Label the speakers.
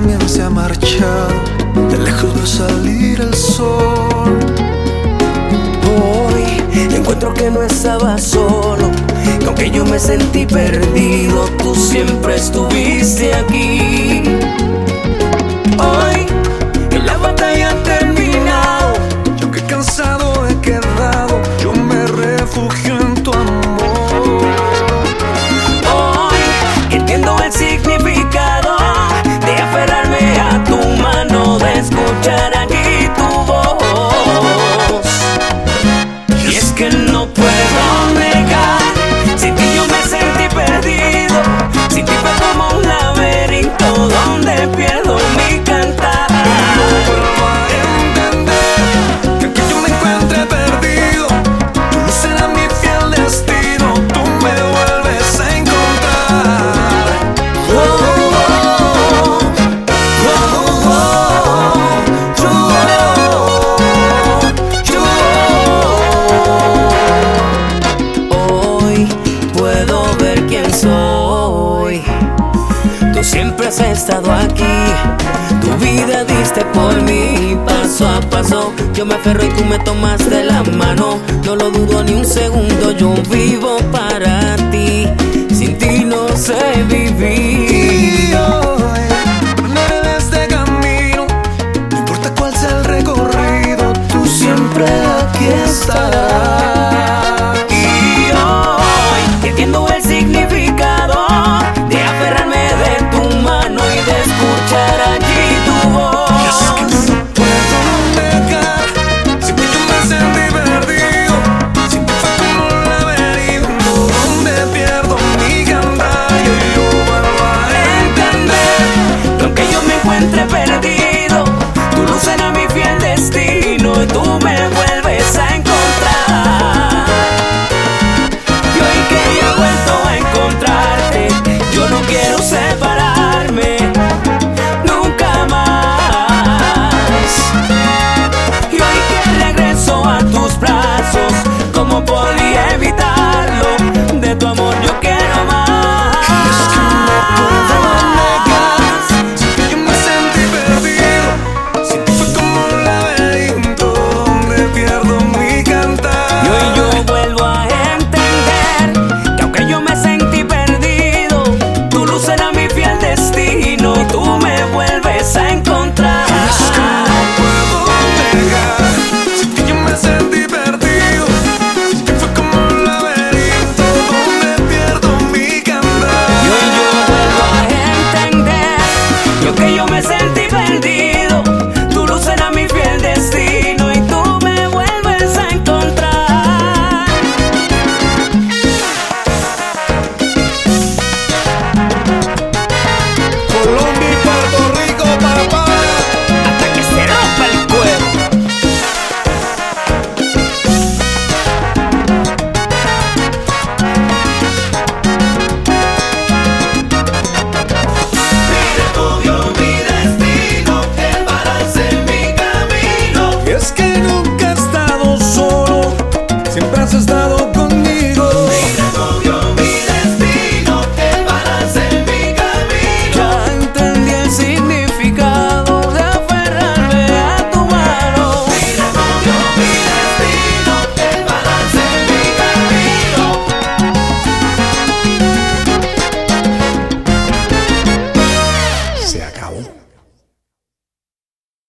Speaker 1: también se ha marchado, de lejos va a salir el sol.
Speaker 2: Hoy encuentro que no estaba solo, aunque yo me sentí perdido, tú siempre estuviste aquí. Hoy siempre has estado aquí. Tu vida diste por mí, paso a paso. Yo me aferro y tú me tomaste la mano. No lo dudo ni un segundo, yo vivo para